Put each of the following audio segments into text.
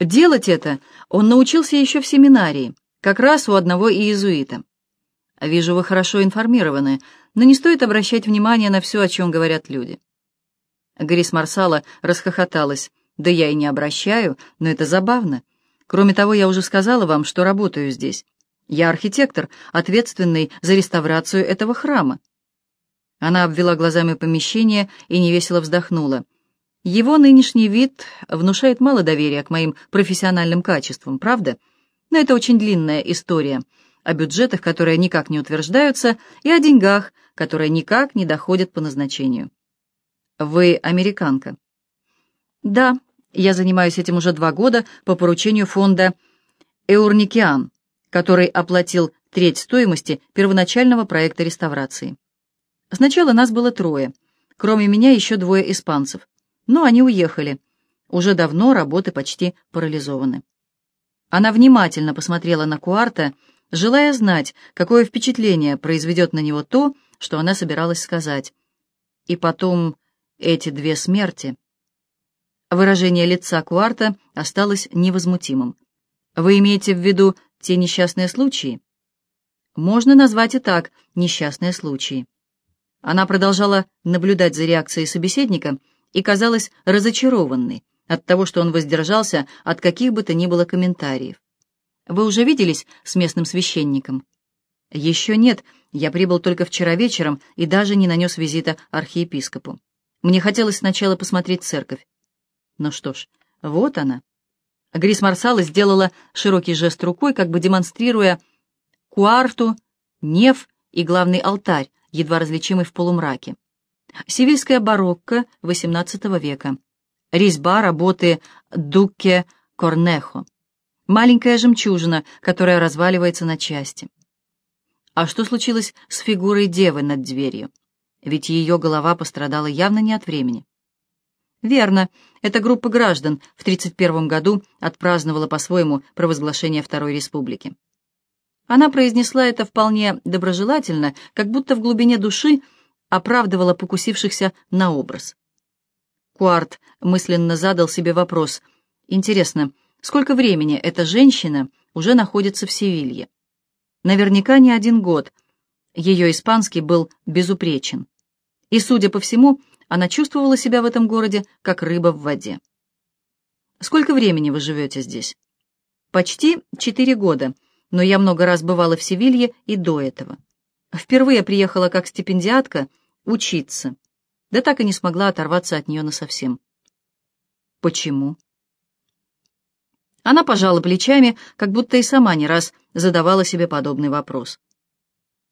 Делать это он научился еще в семинарии, как раз у одного иезуита. Вижу, вы хорошо информированы, но не стоит обращать внимание на все, о чем говорят люди. Грис Марсала расхохоталась. Да я и не обращаю, но это забавно. Кроме того, я уже сказала вам, что работаю здесь. Я архитектор, ответственный за реставрацию этого храма. Она обвела глазами помещение и невесело вздохнула. Его нынешний вид внушает мало доверия к моим профессиональным качествам, правда? Но это очень длинная история о бюджетах, которые никак не утверждаются, и о деньгах, которые никак не доходят по назначению. Вы американка? Да, я занимаюсь этим уже два года по поручению фонда «Эурникиан», который оплатил треть стоимости первоначального проекта реставрации. Сначала нас было трое, кроме меня еще двое испанцев, но они уехали. Уже давно работы почти парализованы. Она внимательно посмотрела на Куарта, желая знать, какое впечатление произведет на него то, что она собиралась сказать. И потом эти две смерти. Выражение лица Куарта осталось невозмутимым. «Вы имеете в виду те несчастные случаи?» «Можно назвать и так несчастные случаи». Она продолжала наблюдать за реакцией собеседника и казалась разочарованной от того, что он воздержался от каких бы то ни было комментариев. «Вы уже виделись с местным священником?» «Еще нет. Я прибыл только вчера вечером и даже не нанес визита архиепископу. Мне хотелось сначала посмотреть церковь. Ну что ж, вот она. Грис Марсала сделала широкий жест рукой, как бы демонстрируя куарту, неф и главный алтарь, едва различимый в полумраке. Сивильская барокко XVIII века. Резьба работы Дукке Корнехо. Маленькая жемчужина, которая разваливается на части. А что случилось с фигурой девы над дверью? Ведь ее голова пострадала явно не от времени. Верно, эта группа граждан в 1931 году отпраздновала по-своему провозглашение Второй Республики. Она произнесла это вполне доброжелательно, как будто в глубине души оправдывала покусившихся на образ. Куарт мысленно задал себе вопрос. Интересно, сколько времени эта женщина уже находится в Севилье? Наверняка не один год. Ее испанский был безупречен. И, судя по всему, она чувствовала себя в этом городе, как рыба в воде. «Сколько времени вы живете здесь?» «Почти четыре года, но я много раз бывала в Севилье и до этого. Впервые приехала как стипендиатка учиться, да так и не смогла оторваться от нее насовсем». «Почему?» Она пожала плечами, как будто и сама не раз задавала себе подобный вопрос.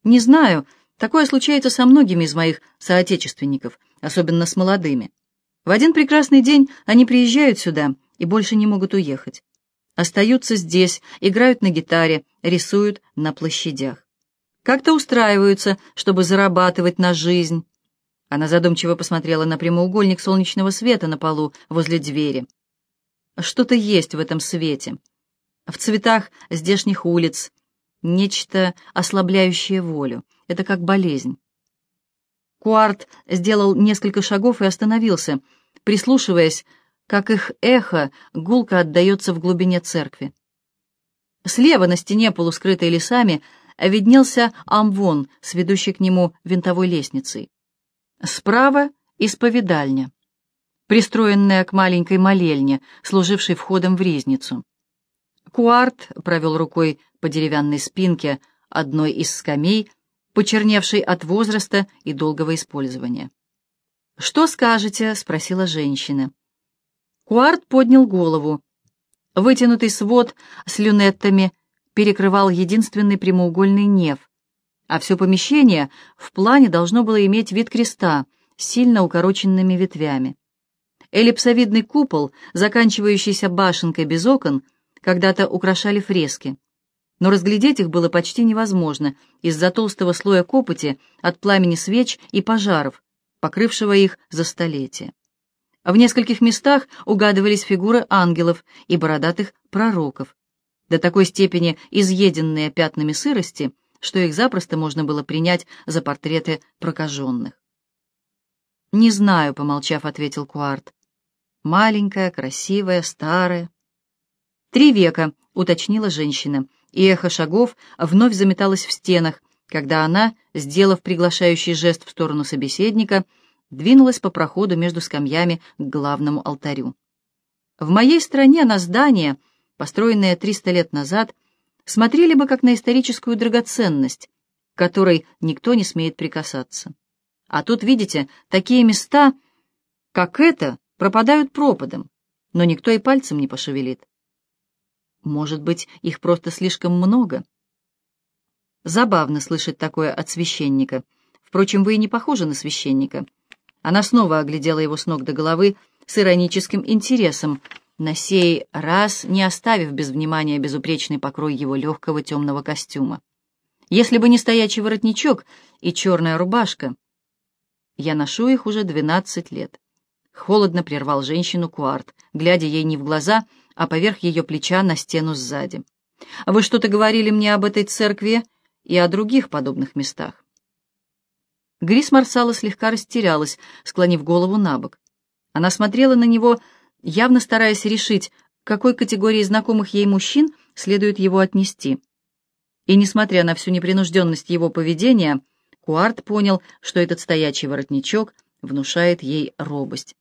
«Не знаю, Такое случается со многими из моих соотечественников, особенно с молодыми. В один прекрасный день они приезжают сюда и больше не могут уехать. Остаются здесь, играют на гитаре, рисуют на площадях. Как-то устраиваются, чтобы зарабатывать на жизнь. Она задумчиво посмотрела на прямоугольник солнечного света на полу возле двери. Что-то есть в этом свете. В цветах здешних улиц. Нечто ослабляющее волю. Это как болезнь. Куарт сделал несколько шагов и остановился, прислушиваясь, как их эхо гулко отдается в глубине церкви. Слева на стене, полускрытой лесами, виднелся амвон с ведущей к нему винтовой лестницей. Справа — исповедальня, пристроенная к маленькой молельне, служившей входом в ризницу. Куарт провел рукой по деревянной спинке одной из скамей, почерневший от возраста и долгого использования. «Что скажете?» — спросила женщина. Куарт поднял голову. Вытянутый свод с люнеттами перекрывал единственный прямоугольный неф, а все помещение в плане должно было иметь вид креста с сильно укороченными ветвями. Эллипсовидный купол, заканчивающийся башенкой без окон, когда-то украшали фрески но разглядеть их было почти невозможно из-за толстого слоя копоти от пламени свеч и пожаров, покрывшего их за столетия. В нескольких местах угадывались фигуры ангелов и бородатых пророков, до такой степени изъеденные пятнами сырости, что их запросто можно было принять за портреты прокаженных. «Не знаю», — помолчав, ответил Куарт. «Маленькая, красивая, старая. «Три века», — уточнила женщина, и эхо шагов вновь заметалось в стенах, когда она, сделав приглашающий жест в сторону собеседника, двинулась по проходу между скамьями к главному алтарю. В моей стране на здания, построенные 300 лет назад, смотрели бы как на историческую драгоценность, которой никто не смеет прикасаться. А тут, видите, такие места, как это, пропадают пропадом, но никто и пальцем не пошевелит. Может быть, их просто слишком много? Забавно слышать такое от священника. Впрочем, вы и не похожи на священника. Она снова оглядела его с ног до головы с ироническим интересом, на сей раз не оставив без внимания безупречный покрой его легкого темного костюма. Если бы не стоячий воротничок и черная рубашка, я ношу их уже двенадцать лет. Холодно прервал женщину Куарт, глядя ей не в глаза, а поверх ее плеча на стену сзади. «Вы что-то говорили мне об этой церкви и о других подобных местах?» Грис Марсала слегка растерялась, склонив голову на бок. Она смотрела на него, явно стараясь решить, к какой категории знакомых ей мужчин следует его отнести. И, несмотря на всю непринужденность его поведения, Куарт понял, что этот стоячий воротничок внушает ей робость.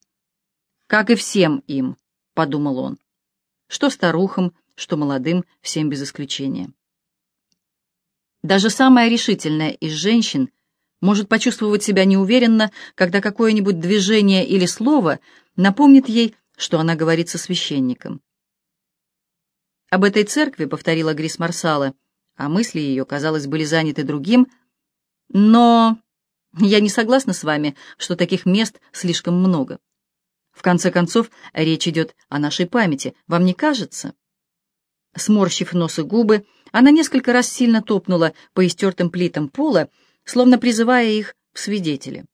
«Как и всем им», — подумал он, — «что старухам, что молодым, всем без исключения». Даже самая решительная из женщин может почувствовать себя неуверенно, когда какое-нибудь движение или слово напомнит ей, что она говорит со священником. Об этой церкви повторила Грис Марсала, а мысли ее, казалось, были заняты другим, но я не согласна с вами, что таких мест слишком много. В конце концов, речь идет о нашей памяти, вам не кажется? Сморщив нос и губы, она несколько раз сильно топнула по истертым плитам пола, словно призывая их в свидетели.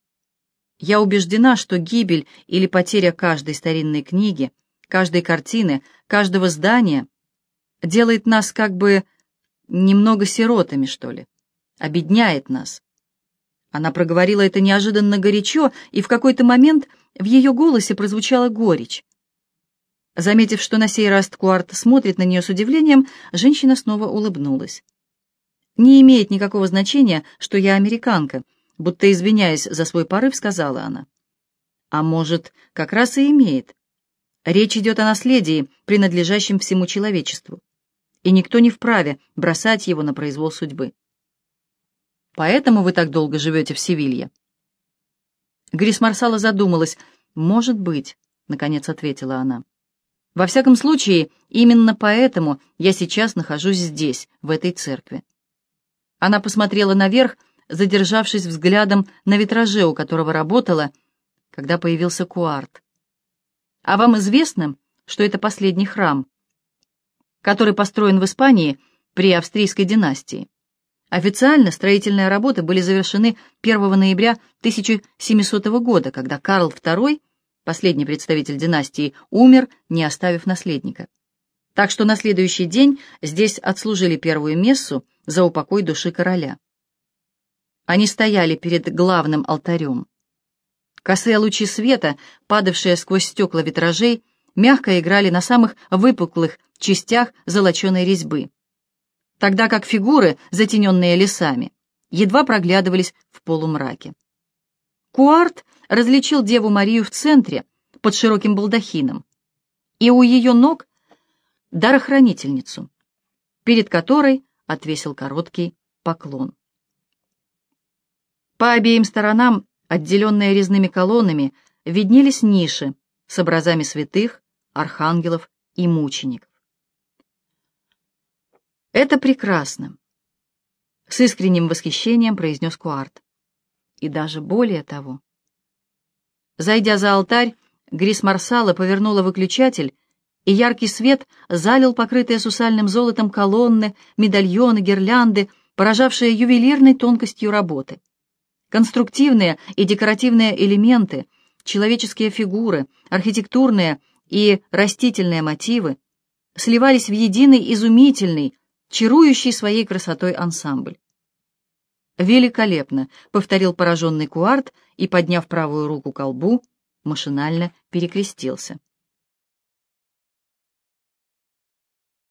Я убеждена, что гибель или потеря каждой старинной книги, каждой картины, каждого здания делает нас как бы немного сиротами, что ли, обедняет нас. Она проговорила это неожиданно горячо, и в какой-то момент в ее голосе прозвучала горечь. Заметив, что на сей раз Ткуарт смотрит на нее с удивлением, женщина снова улыбнулась. «Не имеет никакого значения, что я американка», будто извиняясь за свой порыв, сказала она. «А может, как раз и имеет. Речь идет о наследии, принадлежащем всему человечеству, и никто не вправе бросать его на произвол судьбы. Поэтому вы так долго живете в Севилье?» Грис Марсала задумалась. «Может быть», — наконец ответила она. «Во всяком случае, именно поэтому я сейчас нахожусь здесь, в этой церкви». Она посмотрела наверх, задержавшись взглядом на витраже, у которого работала, когда появился Куарт. «А вам известно, что это последний храм, который построен в Испании при австрийской династии?» Официально строительные работы были завершены 1 ноября 1700 года, когда Карл II, последний представитель династии, умер, не оставив наследника. Так что на следующий день здесь отслужили первую мессу за упокой души короля. Они стояли перед главным алтарем. Косые лучи света, падавшие сквозь стекла витражей, мягко играли на самых выпуклых частях золоченой резьбы тогда как фигуры, затененные лесами, едва проглядывались в полумраке. Куарт различил Деву Марию в центре, под широким балдахином, и у ее ног дарохранительницу, перед которой отвесил короткий поклон. По обеим сторонам, отделенные резными колоннами, виднелись ниши с образами святых, архангелов и мучеников. «Это прекрасно!» — с искренним восхищением произнес Куарт. «И даже более того». Зайдя за алтарь, Грис Марсала повернула выключатель, и яркий свет залил покрытые сусальным золотом колонны, медальоны, гирлянды, поражавшие ювелирной тонкостью работы. Конструктивные и декоративные элементы, человеческие фигуры, архитектурные и растительные мотивы сливались в единый изумительный, чарующий своей красотой ансамбль. «Великолепно!» — повторил пораженный Куарт и, подняв правую руку к колбу, машинально перекрестился.